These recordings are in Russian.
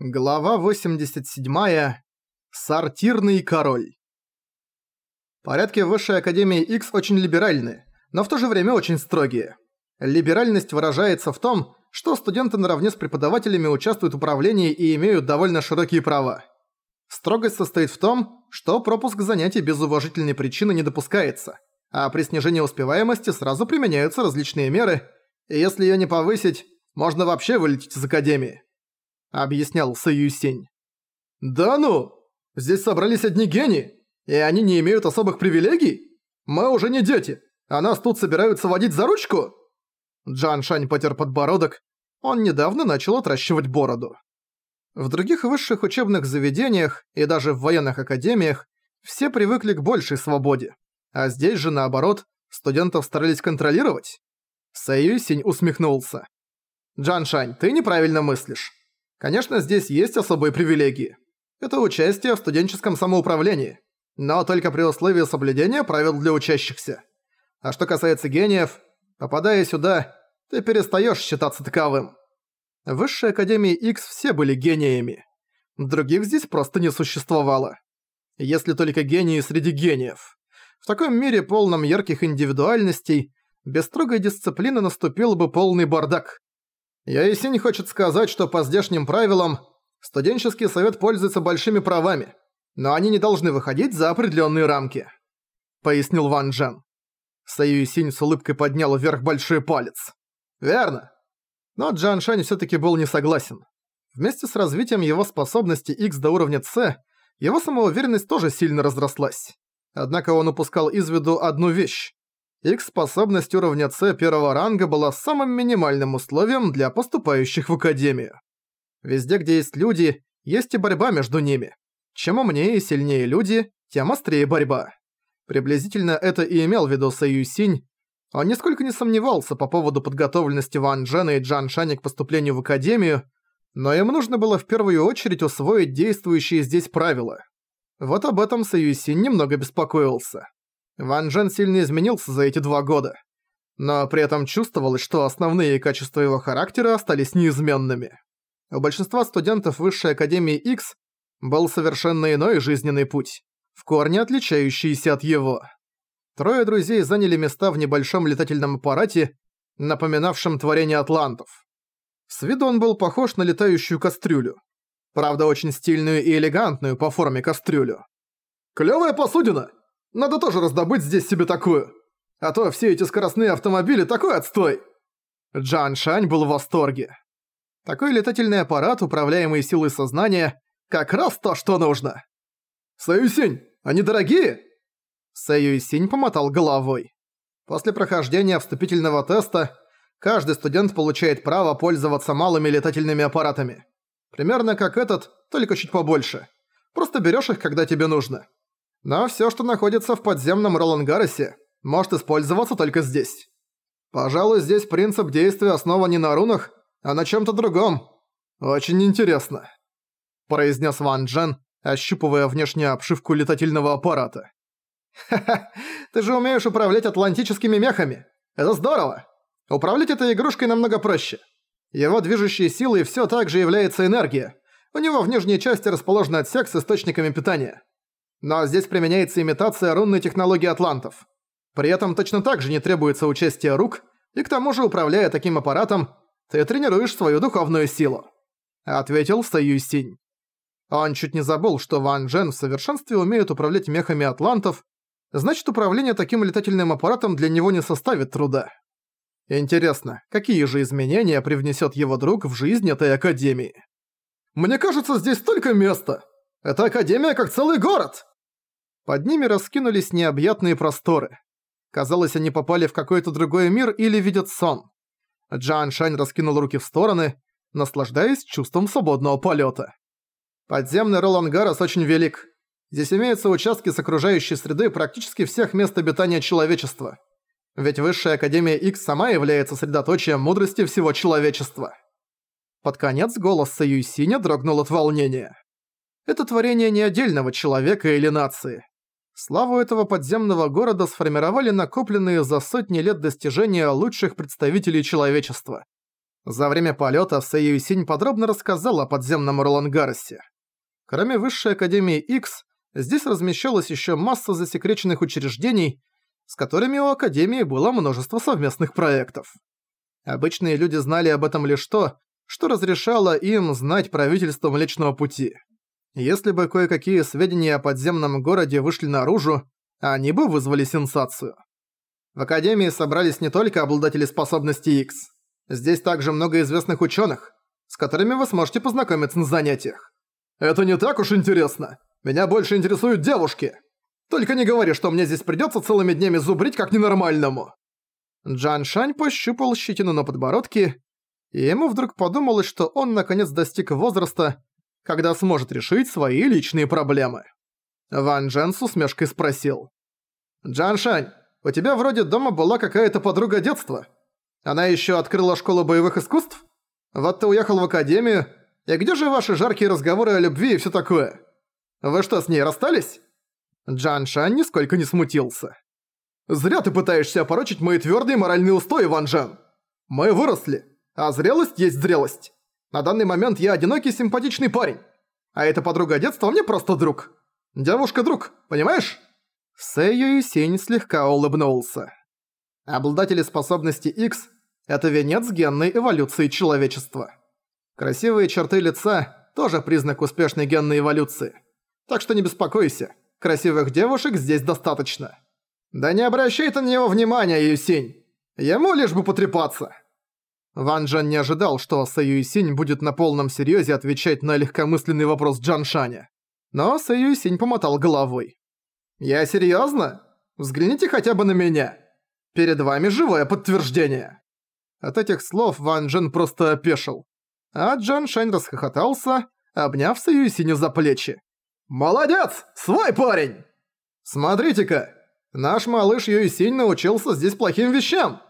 Глава 87. Сортирный король. Порядки Высшей Академии X очень либеральны, но в то же время очень строгие. Либеральность выражается в том, что студенты наравне с преподавателями участвуют в управлении и имеют довольно широкие права. Строгость состоит в том, что пропуск занятий без уважительной причины не допускается, а при снижении успеваемости сразу применяются различные меры, и если её не повысить, можно вообще вылететь из Академии. — объяснял Сэйюсень. «Да ну! Здесь собрались одни гении, и они не имеют особых привилегий? Мы уже не дети, а нас тут собираются водить за ручку?» Джан Шань потер подбородок, он недавно начал отращивать бороду. В других высших учебных заведениях и даже в военных академиях все привыкли к большей свободе, а здесь же наоборот, студентов старались контролировать. Сэйюсень усмехнулся. «Джан Шань, ты неправильно мыслишь. Конечно, здесь есть особые привилегии. Это участие в студенческом самоуправлении, но только при условии соблюдения правил для учащихся. А что касается гениев, попадая сюда, ты перестаешь считаться таковым. В Высшей Академии X все были гениями. Других здесь просто не существовало. Если только гении среди гениев. В таком мире, полном ярких индивидуальностей, без строгой дисциплины наступил бы полный бардак. Яисень хочет сказать, что по здешним правилам студенческий совет пользуется большими правами, но они не должны выходить за определенные рамки», — пояснил Ван Джен. Саюисинь с улыбкой поднял вверх большой палец. «Верно». Но Джан Шань всё-таки был не согласен. Вместе с развитием его способности X до уровня C, его самоуверенность тоже сильно разрослась. Однако он упускал из виду одну вещь. Их способность уровня С первого ранга была самым минимальным условием для поступающих в Академию. Везде, где есть люди, есть и борьба между ними. Чем умнее и сильнее люди, тем острее борьба. Приблизительно это и имел в виду Саюсинь. Он нисколько не сомневался по поводу подготовленности Ван Джена и Джан Шани к поступлению в Академию, но им нужно было в первую очередь усвоить действующие здесь правила. Вот об этом Саюсинь немного беспокоился. Ван Джен сильно изменился за эти два года. Но при этом чувствовалось, что основные качества его характера остались неизменными. У большинства студентов Высшей Академии X был совершенно иной жизненный путь, в корне отличающийся от его. Трое друзей заняли места в небольшом летательном аппарате, напоминавшем творение атлантов. С виду он был похож на летающую кастрюлю. Правда, очень стильную и элегантную по форме кастрюлю. «Клёвая посудина!» Надо тоже раздобыть здесь себе такую. А то все эти скоростные автомобили такой отстой!» Джан Шань был в восторге. Такой летательный аппарат, управляемый силой сознания, как раз то, что нужно. «Сэюсинь, они дорогие?» Сэюсинь помотал головой. После прохождения вступительного теста каждый студент получает право пользоваться малыми летательными аппаратами. Примерно как этот, только чуть побольше. Просто берешь их, когда тебе нужно. Но все, что находится в подземном Ролангаросе, может использоваться только здесь. Пожалуй, здесь принцип действия основан не на рунах, а на чем то другом. Очень интересно», – произнес Ван Джен, ощупывая внешнюю обшивку летательного аппарата. «Ха-ха, ты же умеешь управлять атлантическими мехами. Это здорово. Управлять этой игрушкой намного проще. Его движущей силой все так же является энергия. У него в нижней части расположен отсек с источниками питания. Но здесь применяется имитация рунной технологии атлантов. При этом точно так же не требуется участие рук, и к тому же, управляя таким аппаратом, ты тренируешь свою духовную силу», — ответил Саюсинь. Он чуть не забыл, что Ван Джен в совершенстве умеет управлять мехами атлантов, значит, управление таким летательным аппаратом для него не составит труда. Интересно, какие же изменения привнесет его друг в жизнь этой академии? «Мне кажется, здесь столько места! Это академия как целый город!» Под ними раскинулись необъятные просторы. Казалось, они попали в какой-то другой мир или видят сон. Джан Шань раскинул руки в стороны, наслаждаясь чувством свободного полета. Подземный Ролангарос очень велик. Здесь имеются участки с окружающей средой практически всех мест обитания человечества. Ведь Высшая Академия X сама является средоточием мудрости всего человечества. Под конец голос Саюсиня дрогнул от волнения. Это творение не отдельного человека или нации. Славу этого подземного города сформировали накопленные за сотни лет достижения лучших представителей человечества. За время полета Сэй Юйсинь подробно рассказал о подземном Ролангарсе. Кроме Высшей Академии X, здесь размещалась еще масса засекреченных учреждений, с которыми у Академии было множество совместных проектов. Обычные люди знали об этом лишь то, что разрешало им знать правительство Млечного Пути. Если бы кое-какие сведения о подземном городе вышли наружу, они бы вызвали сенсацию. В Академии собрались не только обладатели способностей X. Здесь также много известных ученых, с которыми вы сможете познакомиться на занятиях. Это не так уж интересно. Меня больше интересуют девушки. Только не говори, что мне здесь придется целыми днями зубрить как ненормальному. Джан Шань пощупал щетину на подбородке, и ему вдруг подумалось, что он наконец достиг возраста, когда сможет решить свои личные проблемы. Ван Джен с усмешкой спросил. «Джан Шань, у тебя вроде дома была какая-то подруга детства. Она ещё открыла школу боевых искусств? Вот ты уехал в академию, и где же ваши жаркие разговоры о любви и всё такое? Вы что, с ней расстались?» Джан Шань нисколько не смутился. «Зря ты пытаешься опорочить мои твёрдые моральные устои, Ван Джен. Мы выросли, а зрелость есть зрелость. На данный момент я одинокий симпатичный парень, а эта подруга детства мне просто друг. Девушка-друг, понимаешь?» Сэй Юйсинь слегка улыбнулся. Обладатели способности X – это венец генной эволюции человечества. Красивые черты лица – тоже признак успешной генной эволюции. Так что не беспокойся, красивых девушек здесь достаточно. Да не обращай ты на него внимания, Юсинь. Ему лишь бы потрепаться. Ван Джан не ожидал, что Сэй Юйсинь будет на полном серьезе отвечать на легкомысленный вопрос Джан Шаня. Но Сэй Юйсинь помотал головой. «Я серьёзно? Взгляните хотя бы на меня. Перед вами живое подтверждение». От этих слов Ван Джен просто опешил. А Джан Шань расхохотался, обняв Саюсиню за плечи. «Молодец! Свой парень!» «Смотрите-ка, наш малыш Юйсинь научился здесь плохим вещам.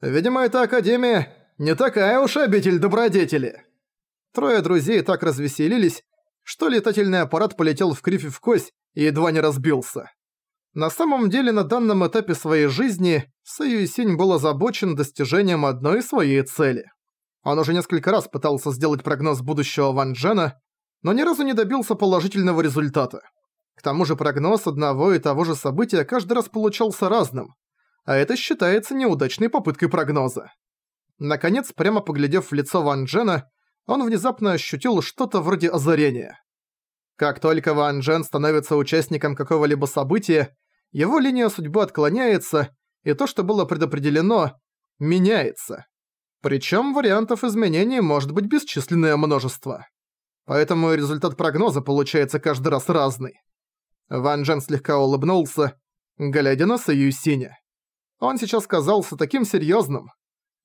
Видимо, эта академия не такая уж обитель добродетели». Трое друзей так развеселились, что летательный аппарат полетел в кривь и в кость и едва не разбился. На самом деле, на данном этапе своей жизни Сэйюсинь был озабочен достижением одной своей цели. Он уже несколько раз пытался сделать прогноз будущего Ван Джена, но ни разу не добился положительного результата. К тому же прогноз одного и того же события каждый раз получался разным, а это считается неудачной попыткой прогноза. Наконец, прямо поглядев в лицо Ван Джена, он внезапно ощутил что-то вроде озарения. Как только Ван Джен становится участником какого-либо события, его линия судьбы отклоняется, и то, что было предопределено, меняется. Причем вариантов изменений может быть бесчисленное множество. Поэтому результат прогноза получается каждый раз разный. Ван Джен слегка улыбнулся, глядя на Саюсиня. Он сейчас казался таким серьезным.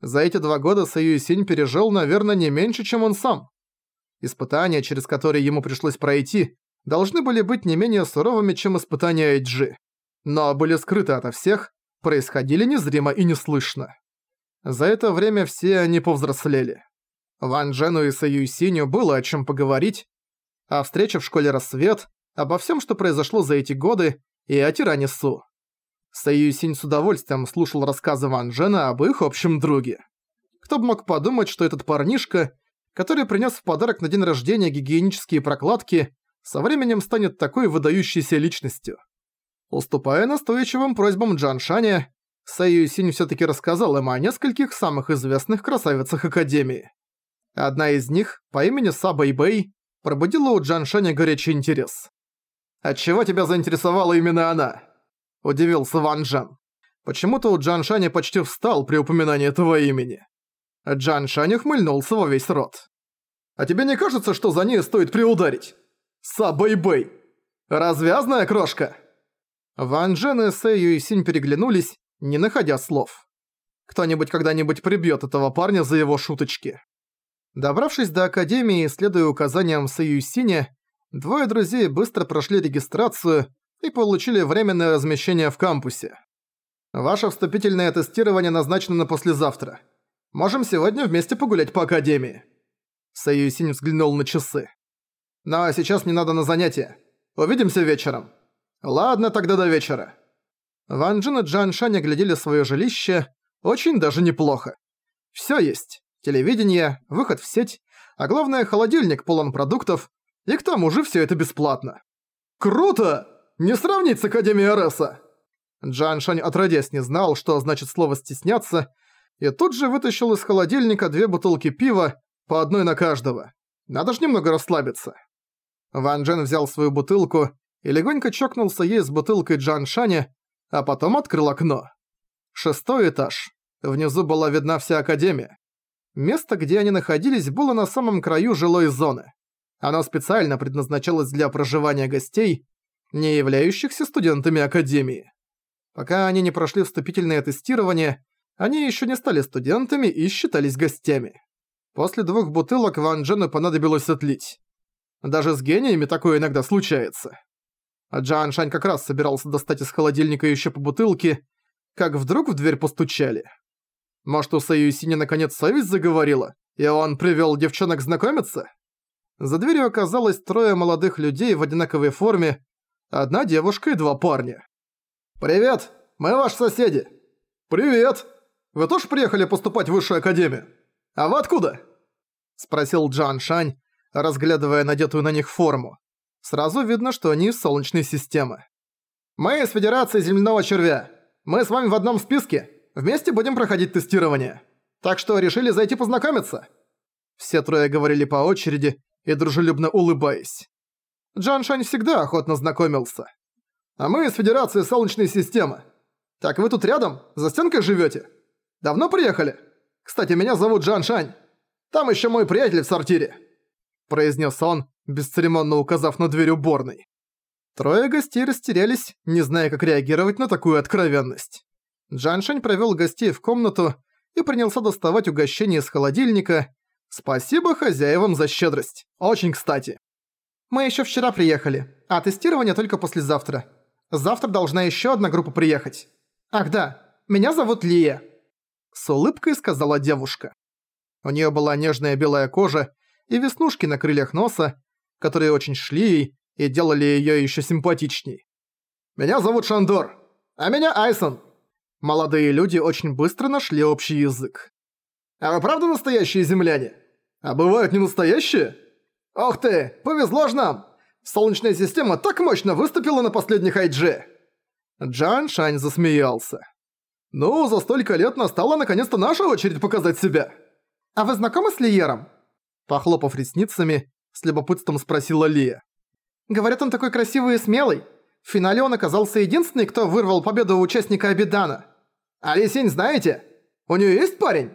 За эти два года Саюсинь пережил, наверное, не меньше, чем он сам. Испытания, через которые ему пришлось пройти, должны были быть не менее суровыми, чем испытания Эйджи. Но были скрыты ото всех, происходили незримо и неслышно. За это время все они повзрослели. Ван Джену и Саюсиню было о чем поговорить, о встрече в школе «Рассвет», обо всем, что произошло за эти годы, и о тиране Су. Саюсинь с удовольствием слушал рассказы Ван Джена об их общем друге. Кто бы мог подумать, что этот парнишка который принес в подарок на день рождения гигиенические прокладки, со временем станет такой выдающейся личностью. Уступая настойчивым просьбам Джан Шаня, Сэй Юсинь всё-таки рассказал им о нескольких самых известных красавицах Академии. Одна из них, по имени Са Бэй Бэй, пробудила у Джан Шаня горячий интерес. «Отчего тебя заинтересовала именно она?» – удивился Ван Джан. Почему-то у Джан Шаня почти встал при упоминании этого имени. Джан Шань ухмыльнулся во весь рот. «А тебе не кажется, что за ней стоит приударить? Са-бэй-бэй! Развязная крошка!» Ван Джен и Сэй Юйсинь переглянулись, не находя слов. Кто-нибудь когда-нибудь прибьет этого парня за его шуточки. Добравшись до Академии следуя указаниям Сэй Юйсиня, двое друзей быстро прошли регистрацию и получили временное размещение в кампусе. Ваше вступительное тестирование назначено на послезавтра. Можем сегодня вместе погулять по Академии». Саюсинь взглянул на часы. «Ну а сейчас мне надо на занятие. Увидимся вечером». «Ладно, тогда до вечера». Ван Джин и Джан Шань оглядели своё жилище очень даже неплохо. Всё есть. телевидение, выход в сеть, а главное холодильник полон продуктов, и к тому же все это бесплатно. Круто! Не сравнить с Академией Ареса! Джан Шань отродясь не знал, что значит слово «стесняться», и тут же вытащил из холодильника две бутылки пива, по одной на каждого. Надо ж немного расслабиться. Ван Джен взял свою бутылку и легонько чокнулся ей с бутылкой Джан Шаня, а потом открыл окно. Шестой этаж. Внизу была видна вся Академия. Место, где они находились, было на самом краю жилой зоны. Оно специально предназначалось для проживания гостей, не являющихся студентами Академии. Пока они не прошли вступительное тестирование, они еще не стали студентами и считались гостями. После двух бутылок Ван Джену понадобилось отлить. Даже с гениями такое иногда случается. А Джан Шань как раз собирался достать из холодильника еще по бутылке, как вдруг в дверь постучали. Может, у Саюсини наконец совесть заговорила, и он привел девчонок знакомиться? За дверью оказалось трое молодых людей в одинаковой форме, одна девушка и два парня. «Привет! Мы ваши соседи!» «Привет! Вы тоже приехали поступать в высшую академию? А вы откуда?» Спросил Джан Шань, разглядывая надетую на них форму. Сразу видно, что они из Солнечной системы. «Мы из Федерации Земляного Червя. Мы с вами в одном списке. Вместе будем проходить тестирование. Так что решили зайти познакомиться?» Все трое говорили по очереди и дружелюбно улыбаясь. Джан Шань всегда охотно знакомился. «А мы из Федерации Солнечной системы. Так вы тут рядом, за стенкой живете? Давно приехали? Кстати, меня зовут Джан Шань. Там еще мой приятель в сортире», – произнес он, бесцеремонно указав на дверь уборной. Трое гостей растерялись, не зная, как реагировать на такую откровенность. Джаншень провёл гостей в комнату и принялся доставать угощение из холодильника. Спасибо хозяевам за щедрость. Очень кстати. Мы ещё вчера приехали, а тестирование только послезавтра. Завтра должна ещё одна группа приехать. Ах да, меня зовут Лия. С улыбкой сказала девушка. У неё была нежная белая кожа и веснушки на крыльях носа, которые очень шли ей и делали её ещё симпатичней. «Меня зовут Шандор, а меня Айсон». Молодые люди очень быстро нашли общий язык. «А вы правда настоящие земляне? А бывают не настоящие? Ох ты, повезло ж нам! Солнечная система так мощно выступила на последних Айдже!» Джан Шань засмеялся. «Ну, за столько лет настала наконец-то наша очередь показать себя!» «А вы знакомы с Лиером?» Похлопав ресницами, с любопытством спросила Лия. «Говорят, он такой красивый и смелый. В финале он оказался единственный, кто вырвал победу у участника Абидана. А Лисень знаете? У неё есть парень?»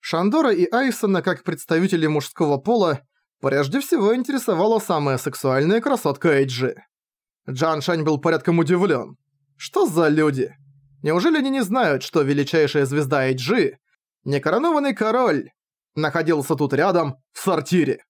Шандора и Айсона, как представители мужского пола, прежде всего интересовала самая сексуальная красотка Эйджи. Джан Шань был порядком удивлен. Что за люди? Неужели они не знают, что величайшая звезда Эйджи, некоронованный король, находился тут рядом, в сортире?